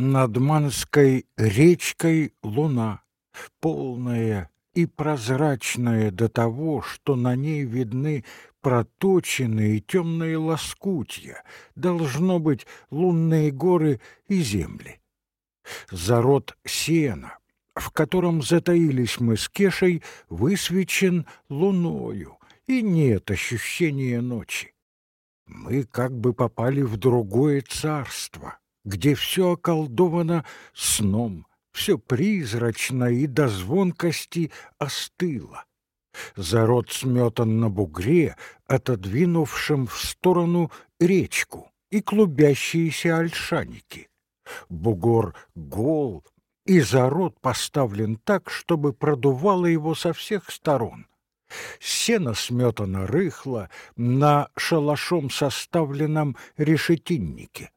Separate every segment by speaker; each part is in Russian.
Speaker 1: Над Манской речкой луна, полная и прозрачная до того, что на ней видны проточенные темные лоскутья, должно быть лунные горы и земли. Зарод сена, в котором затаились мы с Кешей, высвечен луною, и нет ощущения ночи. Мы как бы попали в другое царство, где все околдовано сном, все призрачно и до звонкости остыло. Зарод сметан на бугре, отодвинувшем в сторону речку и клубящиеся альшаники. Бугор гол, и зарод поставлен так, чтобы продувало его со всех сторон. Сено сметано рыхло на шалашом составленном решетиннике.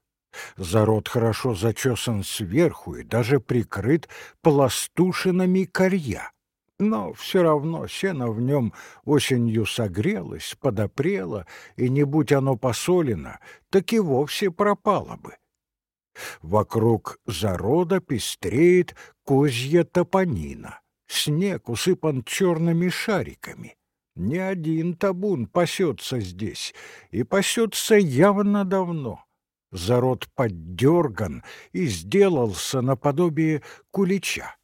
Speaker 1: Зарод хорошо зачесан сверху и даже прикрыт пластушинами корья. Но все равно сено в нем осенью согрелось, подопрело, и не будь оно посолено, так и вовсе пропало бы. Вокруг зарода пестреет козья топонина. Снег усыпан черными шариками. Ни один табун пасется здесь, и пасется явно давно. Зарод поддерган и сделался наподобие кулича.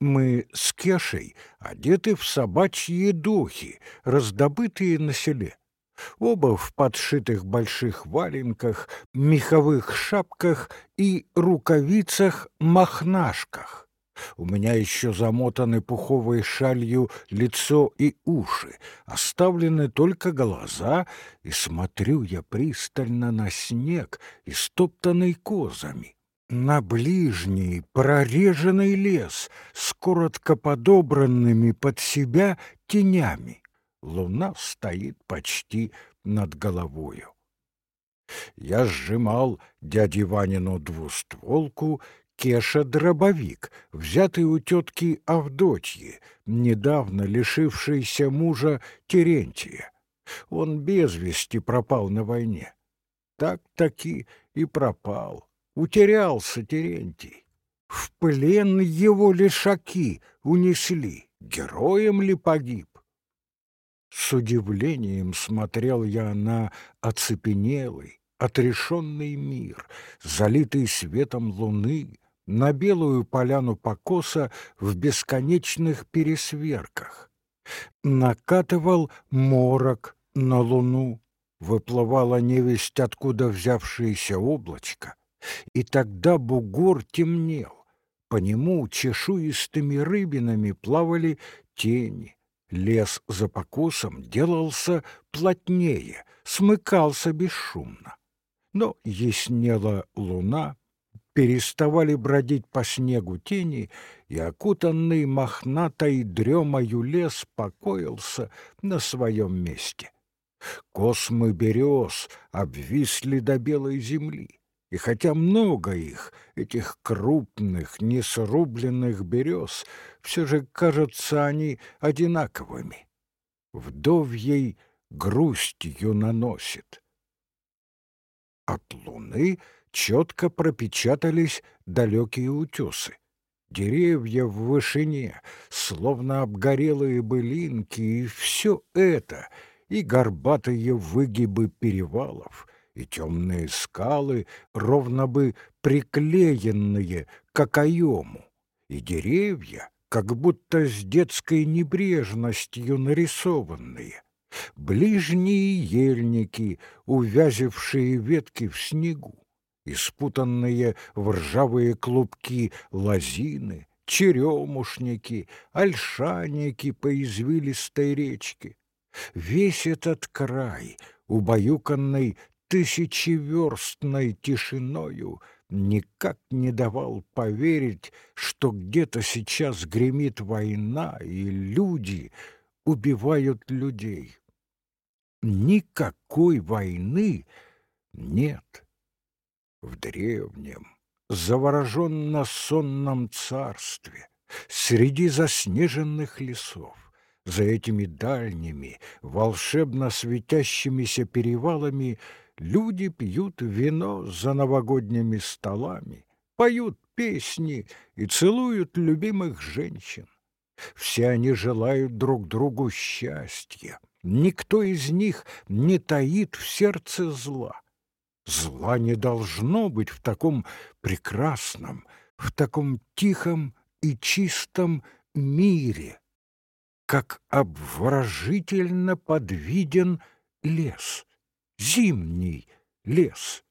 Speaker 1: Мы с Кешей одеты в собачьи духи, раздобытые на селе. Оба в подшитых больших валенках, меховых шапках и рукавицах-махнашках. У меня еще замотаны пуховой шалью лицо и уши, оставлены только глаза, и смотрю я пристально на снег, истоптанный козами, на ближний прореженный лес с коротко подобранными под себя тенями. Луна стоит почти над головою. Я сжимал дяде Ванину двустволку Кеша — дробовик, взятый у тетки Авдотьи, недавно лишившейся мужа Терентия. Он без вести пропал на войне. Так-таки и пропал. Утерялся Терентий. В плен его лишаки унесли. Героем ли погиб? С удивлением смотрел я на оцепенелый, отрешенный мир, залитый светом луны, на белую поляну покоса в бесконечных пересверках. Накатывал морок на луну, выплывала невесть, откуда взявшееся облачко, и тогда бугор темнел, по нему чешуистыми рыбинами плавали тени, лес за покосом делался плотнее, смыкался бесшумно. Но яснела луна, переставали бродить по снегу тени, и окутанный мохнатой дремою лес покоился на своем месте. Космы берез обвисли до белой земли, и хотя много их, этих крупных, несрубленных берез, все же кажутся они одинаковыми. Вдовьей грустью наносит. От луны — четко пропечатались далекие утесы. Деревья в вышине, словно обгорелые былинки, и все это, и горбатые выгибы перевалов, и темные скалы, ровно бы приклеенные к окоему, и деревья, как будто с детской небрежностью нарисованные, ближние ельники, увязевшие ветки в снегу, испутанные в ржавые клубки лозины, черемушники, ольшаники по извилистой речке. Весь этот край, убаюканный тысячеверстной тишиною, никак не давал поверить, что где-то сейчас гремит война, и люди убивают людей. Никакой войны нет в древнем, завороженно-сонном царстве, среди заснеженных лесов, за этими дальними, волшебно светящимися перевалами люди пьют вино за новогодними столами, поют песни и целуют любимых женщин. Все они желают друг другу счастья. Никто из них не таит в сердце зла. Зла не должно быть в таком прекрасном, в таком тихом и чистом мире, как обворожительно подвиден лес, зимний лес.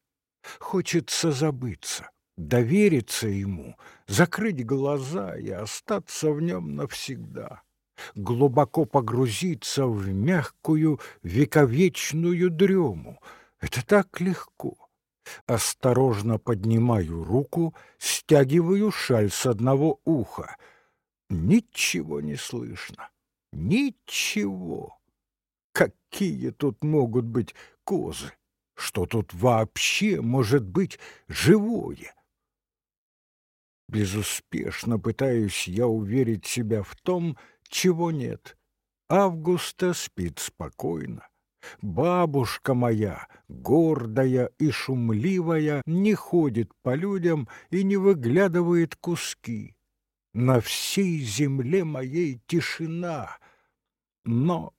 Speaker 1: Хочется забыться, довериться ему, закрыть глаза и остаться в нем навсегда, глубоко погрузиться в мягкую вековечную дрему. Это так легко. Осторожно поднимаю руку, стягиваю шаль с одного уха. Ничего не слышно. Ничего. Какие тут могут быть козы? Что тут вообще может быть живое? Безуспешно пытаюсь я уверить себя в том, чего нет. Августа спит спокойно. Бабушка моя, гордая и шумливая, не ходит по людям и не выглядывает куски. На всей земле моей тишина, но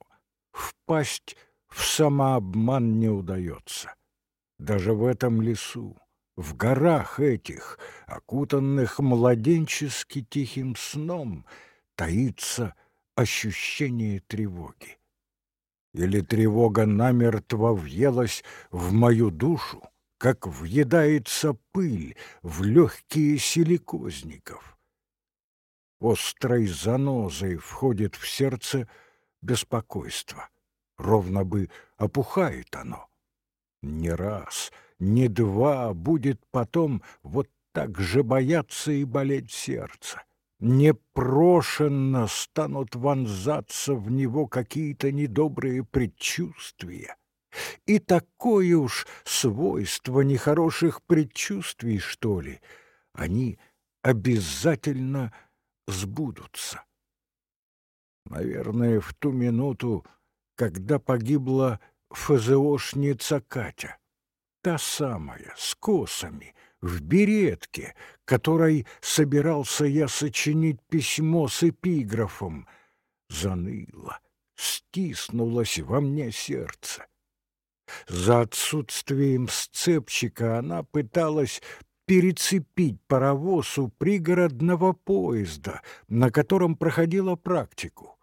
Speaker 1: впасть в самообман не удается. Даже в этом лесу в горах этих, окутанных младенчески тихим сном, таится ощущение тревоги. Или тревога намертво въелась в мою душу, как въедается пыль в легкие силикозников. Острой занозой входит в сердце беспокойство. Ровно бы опухает оно. Не раз — не два будет потом вот так же бояться и болеть сердце. Непрошенно станут вонзаться в него какие-то недобрые предчувствия. И такое уж свойство нехороших предчувствий, что ли, они обязательно сбудутся. Наверное, в ту минуту, когда погибла ФЗОшница Катя та самая, с косами, в беретке, которой собирался я сочинить письмо с эпиграфом, заныла, стиснулось во мне сердце. За отсутствием сцепчика она пыталась перецепить паровоз у пригородного поезда, на котором проходила практику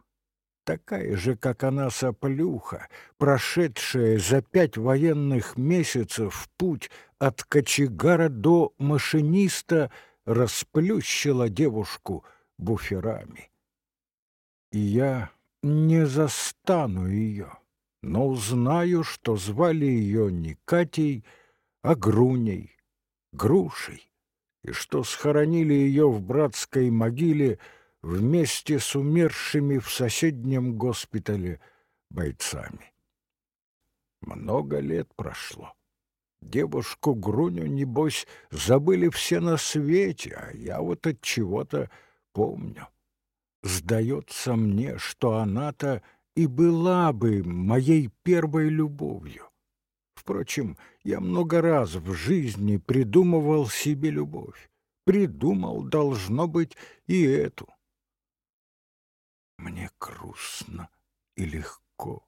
Speaker 1: такая же, как она соплюха, прошедшая за пять военных месяцев путь от кочегара до машиниста, расплющила девушку буферами. И я не застану ее, но узнаю, что звали ее не Катей, а Груней, Грушей, и что схоронили ее в братской могиле — вместе с умершими в соседнем госпитале бойцами. Много лет прошло. Девушку Груню, небось, забыли все на свете, а я вот от чего-то помню. Сдается мне, что она-то и была бы моей первой любовью. Впрочем, я много раз в жизни придумывал себе любовь. Придумал, должно быть, и эту. Мне грустно и легко,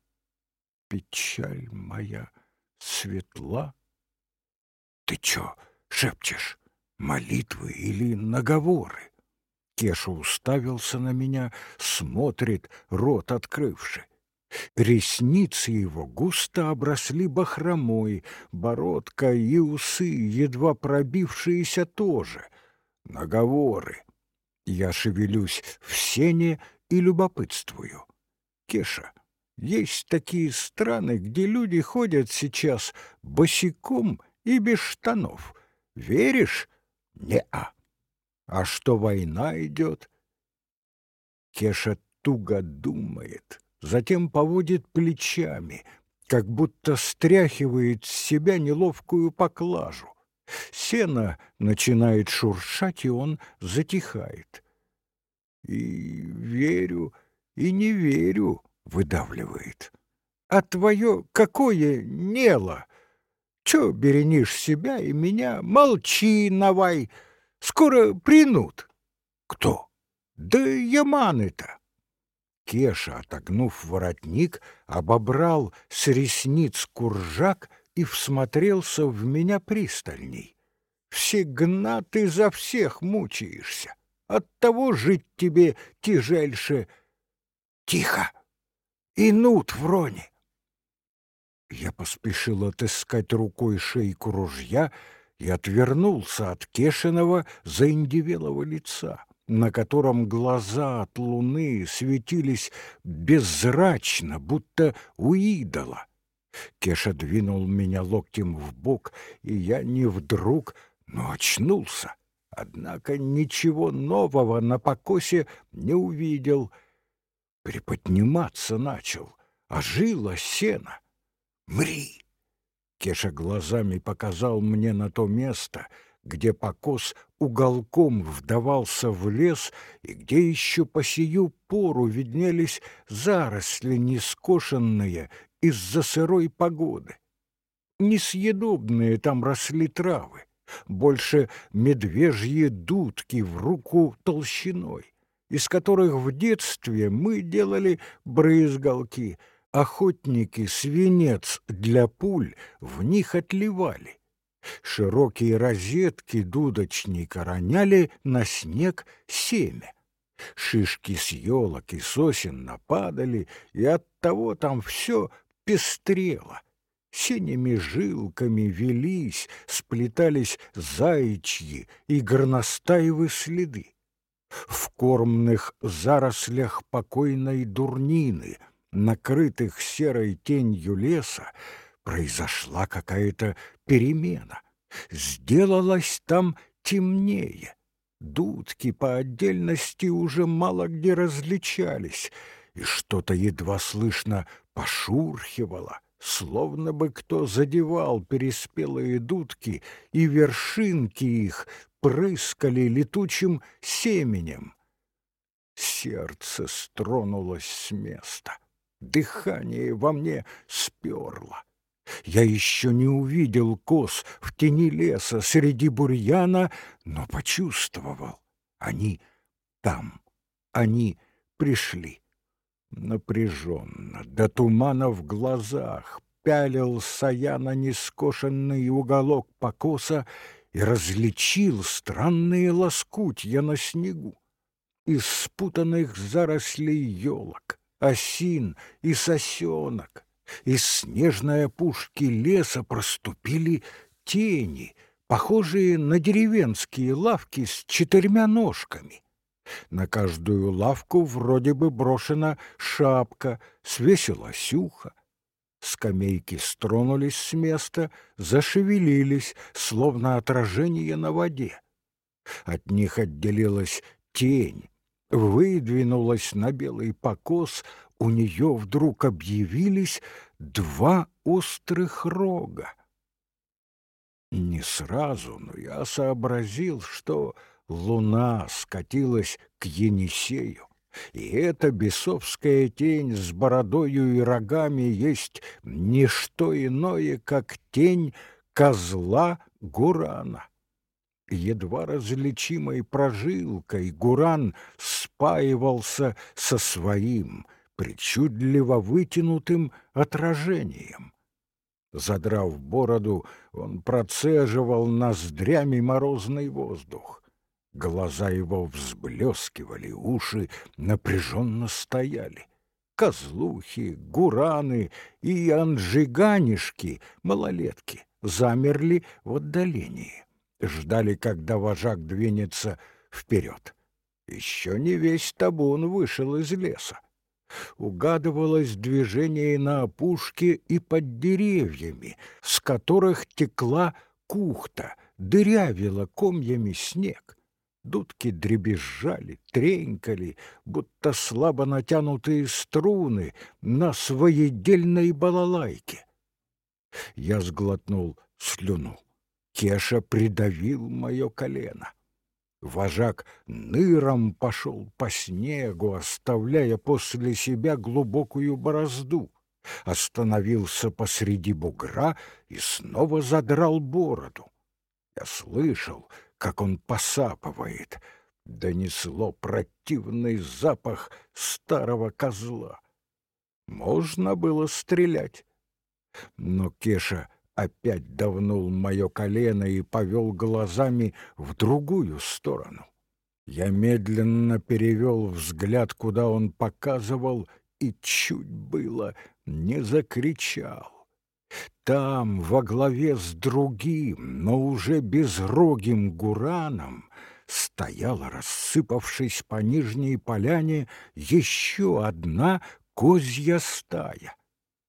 Speaker 1: печаль моя светла. Ты чё шепчешь, молитвы или наговоры? Кеша уставился на меня, смотрит, рот открывши. Ресницы его густо обросли бахромой, бородка и усы, едва пробившиеся тоже. Наговоры. Я шевелюсь в сене и любопытствую. Кеша, есть такие страны, где люди ходят сейчас босиком и без штанов. Веришь? Не-а. А что война идет? Кеша туго думает, затем поводит плечами, как будто стряхивает с себя неловкую поклажу. Сено начинает шуршать, и он затихает. И верю, и не верю, выдавливает. А твое какое нело? Чё беренишь себя и меня? Молчи, Навай! Скоро принут. Кто? Да яманы-то. Кеша, отогнув воротник, обобрал с ресниц куржак и всмотрелся в меня пристальней. Всегда ты за всех мучаешься. Оттого жить тебе тяжельше. Тихо! И нут в роне. Я поспешил отыскать рукой шейку ружья и отвернулся от Кешиного заиндивелого лица, на котором глаза от луны светились беззрачно, будто у идола. Кеша двинул меня локтем в бок, и я не вдруг, но очнулся. Однако ничего нового на покосе не увидел. Приподниматься начал, ожило сено. «Мри!» Кеша глазами показал мне на то место, где покос уголком вдавался в лес и где еще по сию пору виднелись заросли нескошенные из-за сырой погоды. Несъедобные там росли травы, больше медвежьи дудки в руку толщиной, из которых в детстве мы делали брызгалки, охотники свинец для пуль в них отливали. Широкие розетки дудочника роняли на снег семя. Шишки с елок и сосен нападали, и оттого там все пестрело. Синими жилками велись, сплетались заячьи и горностаевы следы. В кормных зарослях покойной дурнины, накрытых серой тенью леса, произошла какая-то перемена. Сделалось там темнее. Дудки по отдельности уже мало где различались, и что-то едва слышно пошурхивало — словно бы кто задевал переспелые дудки, и вершинки их прыскали летучим семенем. Сердце стронулось с места, дыхание во мне сперло. Я еще не увидел коз в тени леса среди бурьяна, но почувствовал. Они там, они пришли. Напряженно, до тумана в глазах, пялился я на нескошенный уголок покоса и различил странные лоскутья на снегу. Из спутанных зарослей елок, осин и сосенок, из снежной опушки леса проступили тени, похожие на деревенские лавки с четырьмя ножками. На каждую лавку вроде бы брошена шапка, свесила сюха. Скамейки стронулись с места, зашевелились, словно отражение на воде. От них отделилась тень, выдвинулась на белый покос, у нее вдруг объявились два острых рога. Не сразу, но я сообразил, что луна скатилась к Енисею, и эта бесовская тень с бородою и рогами есть не что иное, как тень козла Гурана. Едва различимой прожилкой Гуран спаивался со своим, причудливо вытянутым отражением. Задрав бороду, он процеживал ноздрями морозный воздух. Глаза его взблескивали, уши напряженно стояли. Козлухи, гураны и анжиганишки, малолетки, замерли в отдалении. Ждали, когда вожак двинется вперед. Еще не весь табун вышел из леса. Угадывалось движение на опушке и под деревьями, с которых текла кухта, дырявила комьями снег. Дудки дребезжали, тренькали, будто слабо натянутые струны на своедельной балалайке. Я сглотнул слюну. Кеша придавил мое колено. Вожак ныром пошел по снегу, оставляя после себя глубокую борозду. Остановился посреди бугра и снова задрал бороду. Я слышал, как он посапывает. Донесло противный запах старого козла. Можно было стрелять. Но Кеша опять давнул мое колено и повел глазами в другую сторону. Я медленно перевел взгляд, куда он показывал, и чуть было не закричал. Там, во главе с другим, но уже безрогим гураном, стояла, рассыпавшись по нижней поляне, еще одна козья стая.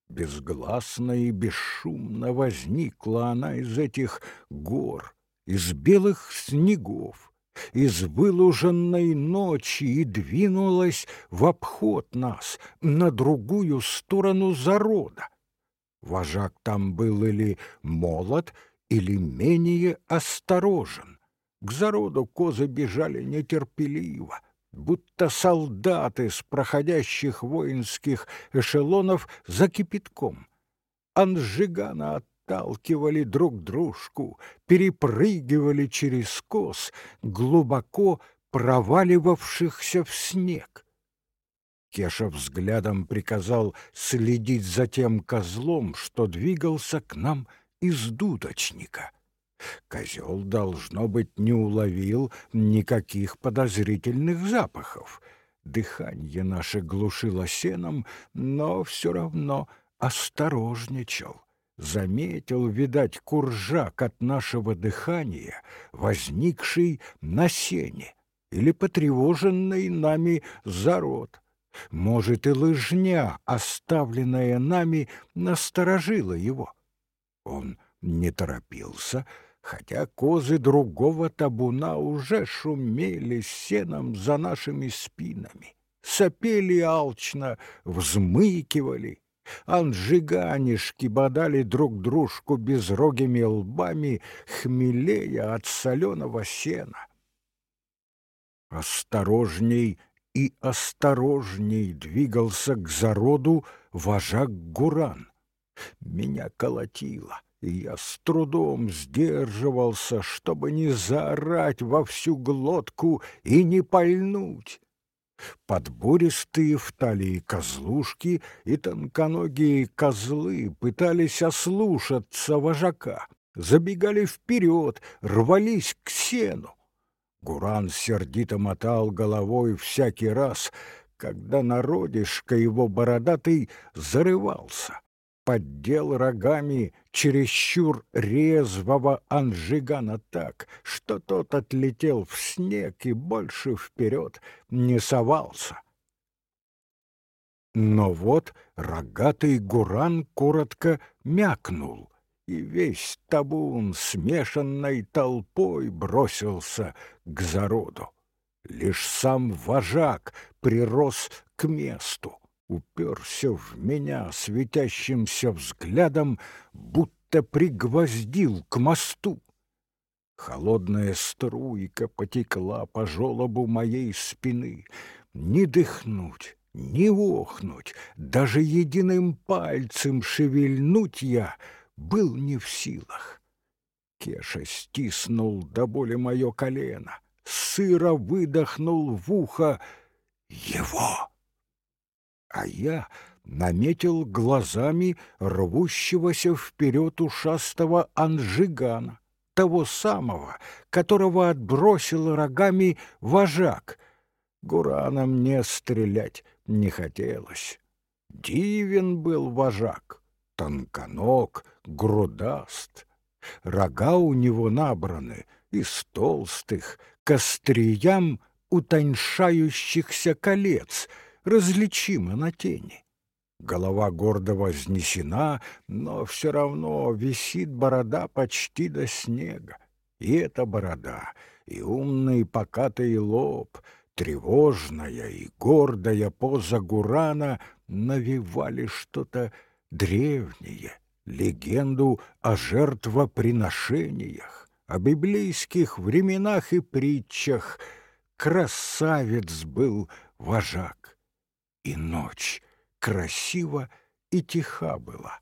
Speaker 1: Безгласно и бесшумно возникла она из этих гор, из белых снегов, из вылуженной ночи и двинулась в обход нас на другую сторону зарода. Вожак там был или молод, или менее осторожен. К зароду козы бежали нетерпеливо, будто солдаты с проходящих воинских эшелонов за кипятком. Анжигана отталкивали друг дружку, перепрыгивали через коз, глубоко проваливавшихся в снег. Кеша взглядом приказал следить за тем козлом, что двигался к нам из дудочника. Козел, должно быть, не уловил никаких подозрительных запахов. Дыхание наше глушило сеном, но все равно осторожничал. Заметил, видать, куржак от нашего дыхания, возникший на сене или потревоженный нами зарод. Может, и лыжня, оставленная нами, насторожила его. Он не торопился, хотя козы другого табуна уже шумели сеном за нашими спинами, сопели алчно, взмыкивали. Анжиганишки бодали друг дружку безрогими лбами, хмелея от соленого сена. Осторожней и осторожней двигался к зароду вожак Гуран. Меня колотило, и я с трудом сдерживался, чтобы не заорать во всю глотку и не пальнуть. Подбористые в талии козлушки и тонконогие козлы пытались ослушаться вожака, забегали вперед, рвались к сену. Гуран сердито мотал головой всякий раз, когда народишко его бородатый зарывался, поддел рогами чересчур резвого Анжигана так, что тот отлетел в снег и больше вперед не совался. Но вот рогатый Гуран коротко мякнул — и весь табун смешанной толпой бросился к зароду. Лишь сам вожак прирос к месту, уперся в меня светящимся взглядом, будто пригвоздил к мосту. Холодная струйка потекла по желобу моей спины. Не дыхнуть, не охнуть, даже единым пальцем шевельнуть я — был не в силах. Кеша стиснул до боли мое колено, сыро выдохнул в ухо «Его!» А я наметил глазами рвущегося вперед ушастого анжигана, того самого, которого отбросил рогами вожак. Гурана мне стрелять не хотелось. Дивен был вожак, тонконог, грудаст. Рога у него набраны из толстых, к остриям утоньшающихся колец, различимы на тени. Голова гордо вознесена, но все равно висит борода почти до снега. И эта борода, и умный покатый лоб, тревожная и гордая поза Гурана навевали что-то древнее, легенду о жертвоприношениях, о библейских временах и притчах. Красавец был вожак, и ночь красива и тиха была.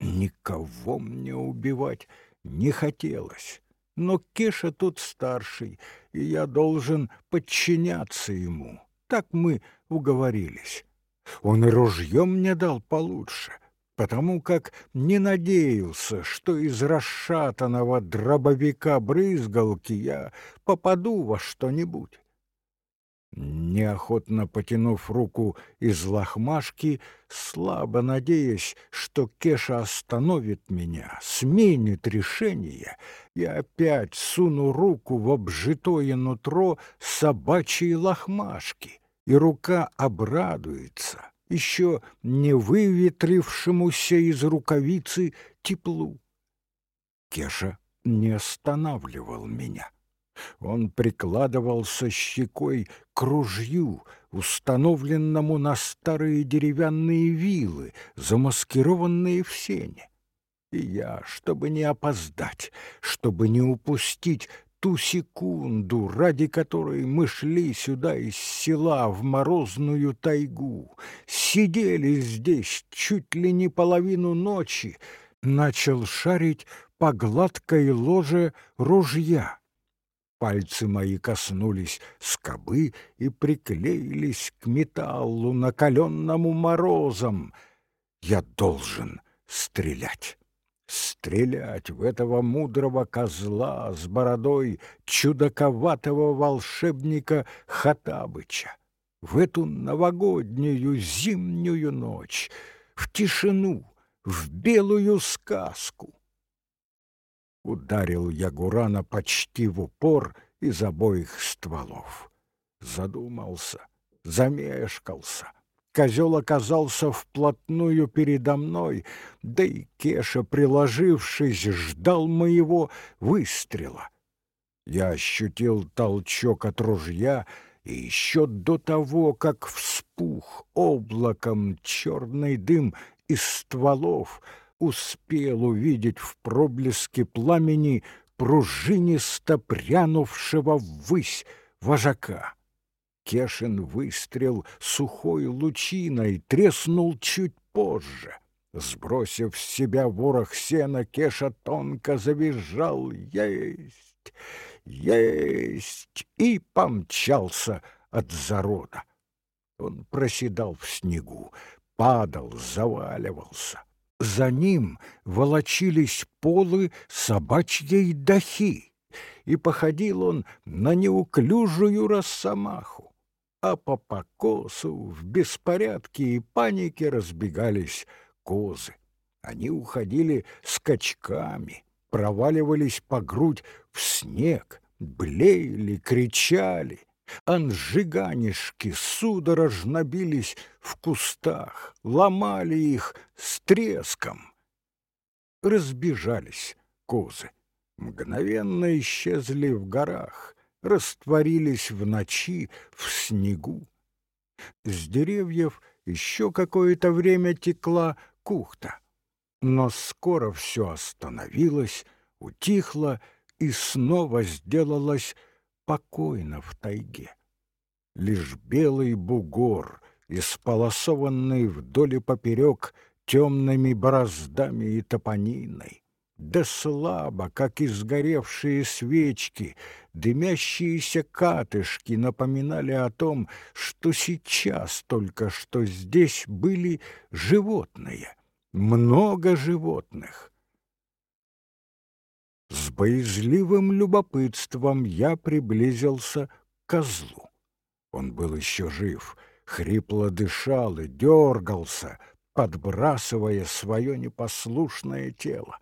Speaker 1: Никого мне убивать не хотелось, но Кеша тут старший, и я должен подчиняться ему. Так мы уговорились. Он и ружье мне дал получше, потому как не надеялся, что из расшатанного дробовика-брызгалки я попаду во что-нибудь. Неохотно потянув руку из лохмашки, слабо надеясь, что Кеша остановит меня, сменит решение, я опять суну руку в обжитое нутро собачьей лохмашки, и рука обрадуется еще не выветрившемуся из рукавицы теплу. Кеша не останавливал меня. Он прикладывался щекой к ружью, установленному на старые деревянные вилы, замаскированные в сене. И я, чтобы не опоздать, чтобы не упустить ту секунду, ради которой мы шли сюда из села в морозную тайгу, сидели здесь чуть ли не половину ночи, начал шарить по гладкой ложе ружья. Пальцы мои коснулись скобы и приклеились к металлу, накаленному морозом. Я должен стрелять. Стрелять в этого мудрого козла с бородой чудаковатого волшебника Хатабыча. В эту новогоднюю зимнюю ночь, в тишину, в белую сказку. Ударил я Гурана почти в упор из обоих стволов. Задумался, замешкался. Козел оказался вплотную передо мной, да и Кеша, приложившись, ждал моего выстрела. Я ощутил толчок от ружья, и еще до того, как вспух облаком черный дым из стволов — успел увидеть в проблеске пламени пружинисто прянувшего ввысь вожака. Кешин выстрел сухой лучиной треснул чуть позже. Сбросив с себя ворох сена, Кеша тонко завизжал «Есть! Есть!» и помчался от зарода. Он проседал в снегу, падал, заваливался. За ним волочились полы собачьей дахи, и походил он на неуклюжую росомаху, а по покосу в беспорядке и панике разбегались козы. Они уходили скачками, проваливались по грудь в снег, блеяли, кричали, Анжиганишки судорожно бились в кустах, ломали их с треском. Разбежались козы, мгновенно исчезли в горах, растворились в ночи в снегу. С деревьев еще какое-то время текла кухта, но скоро все остановилось, утихло и снова сделалось спокойно в тайге. Лишь белый бугор, исполосованный вдоль и поперек темными бороздами и топониной, да слабо, как изгоревшие свечки, дымящиеся катышки напоминали о том, что сейчас только что здесь были животные, много животных. С боязливым любопытством я приблизился к козлу. Он был еще жив, хрипло дышал и дергался, подбрасывая свое непослушное тело.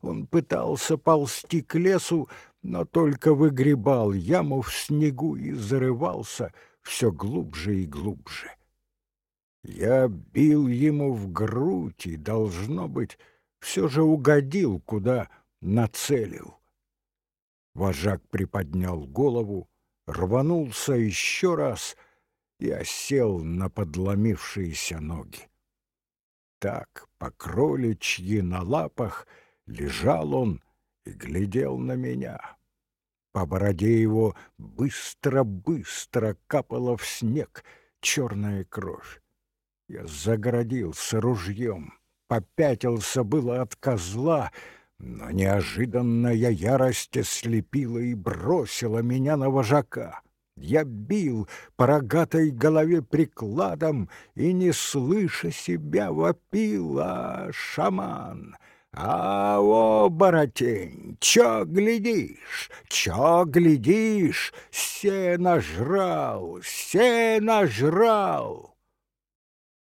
Speaker 1: Он пытался ползти к лесу, но только выгребал яму в снегу и зарывался все глубже и глубже. Я бил ему в грудь и, должно быть, все же угодил куда нацелил. Вожак приподнял голову, рванулся еще раз и осел на подломившиеся ноги. Так, по кроличьи на лапах, лежал он и глядел на меня. По бороде его быстро-быстро капала в снег черная кровь. Я загородился ружьем, попятился было от козла, но неожиданная ярость ослепила и бросила меня на вожака. Я бил по рогатой голове прикладом и, не слыша себя, вопил, а шаман — «А, оборотень, чё глядишь, чё глядишь, все нажрал, все нажрал!»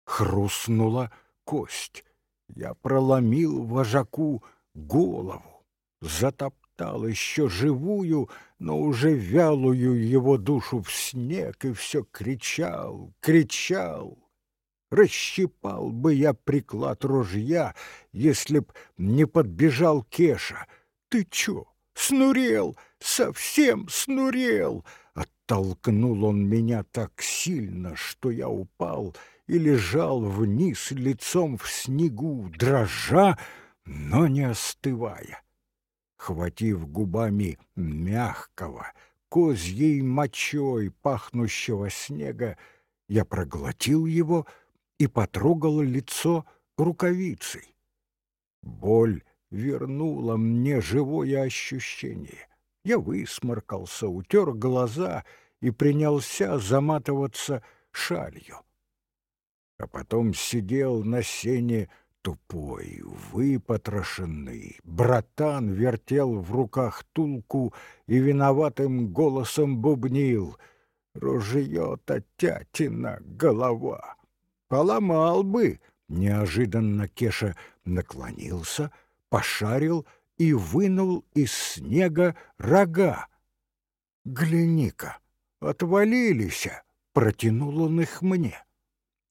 Speaker 1: Хрустнула кость. Я проломил вожаку голову, затоптал еще живую, но уже вялую его душу в снег и все кричал, кричал. Расщипал бы я приклад ружья, если б не подбежал Кеша. Ты чё, снурел, совсем снурел? Оттолкнул он меня так сильно, что я упал и лежал вниз лицом в снегу, дрожа, но не остывая. Хватив губами мягкого, козьей мочой пахнущего снега, я проглотил его — и потрогала лицо рукавицей. Боль вернула мне живое ощущение. Я высморкался, утер глаза и принялся заматываться шалью. А потом сидел на сене тупой, выпотрошенный. Братан вертел в руках тулку и виноватым голосом бубнил. «Ружье-то тятина голова!» Поломал бы. Неожиданно Кеша наклонился, пошарил и вынул из снега рога. «Гляни-ка, отвалились!» — протянул он их мне.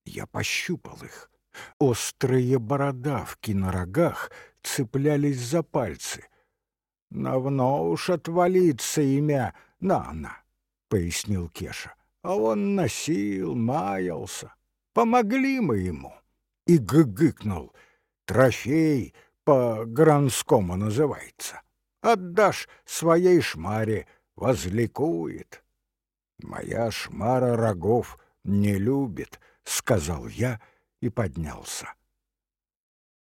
Speaker 1: Я пощупал их. Острые бородавки на рогах цеплялись за пальцы. «Давно уж отвалиться имя Нана», — пояснил Кеша. «А он носил, маялся. Помогли мы ему. И гыгыкнул. Трофей по-гранскому называется. Отдашь своей шмаре, возликует. Моя шмара рогов не любит, сказал я и поднялся.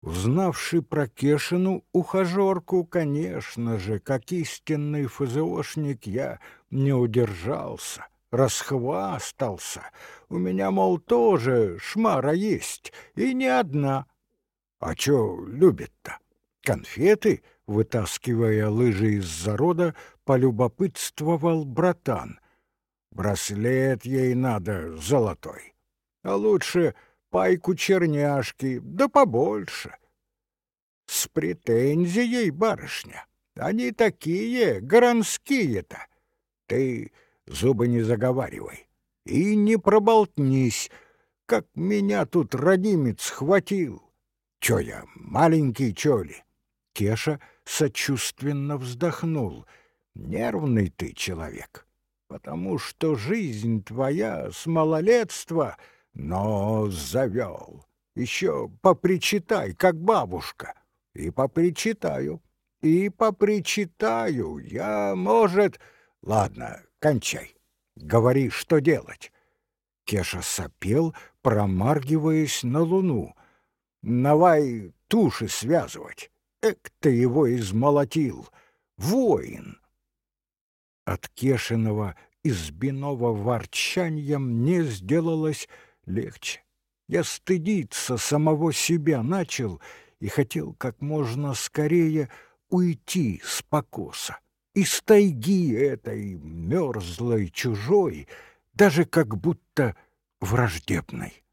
Speaker 1: Узнавший про Кешину ухажерку, конечно же, как истинный ФЗОшник, я не удержался расхвастался. У меня, мол, тоже шмара есть, и не одна. А чё любит-то? Конфеты, вытаскивая лыжи из зарода, полюбопытствовал братан. Браслет ей надо золотой. А лучше пайку черняшки, да побольше. С претензией, барышня. Они такие, горонские-то. Ты зубы не заговаривай и не проболтнись, как меня тут родимец схватил. Чё я, маленький чё ли? Кеша сочувственно вздохнул. Нервный ты человек, потому что жизнь твоя с малолетства, но завёл. Еще попричитай, как бабушка. И попричитаю, и попричитаю. Я, может... Ладно, Кончай. Говори, что делать. Кеша сопел, промаргиваясь на луну. Навай туши связывать. Эк ты его измолотил. Воин. От Кешиного избиного ворчанья мне сделалось легче. Я стыдиться самого себя начал и хотел как можно скорее уйти с покоса из тайги этой мерзлой, чужой, даже как будто враждебной.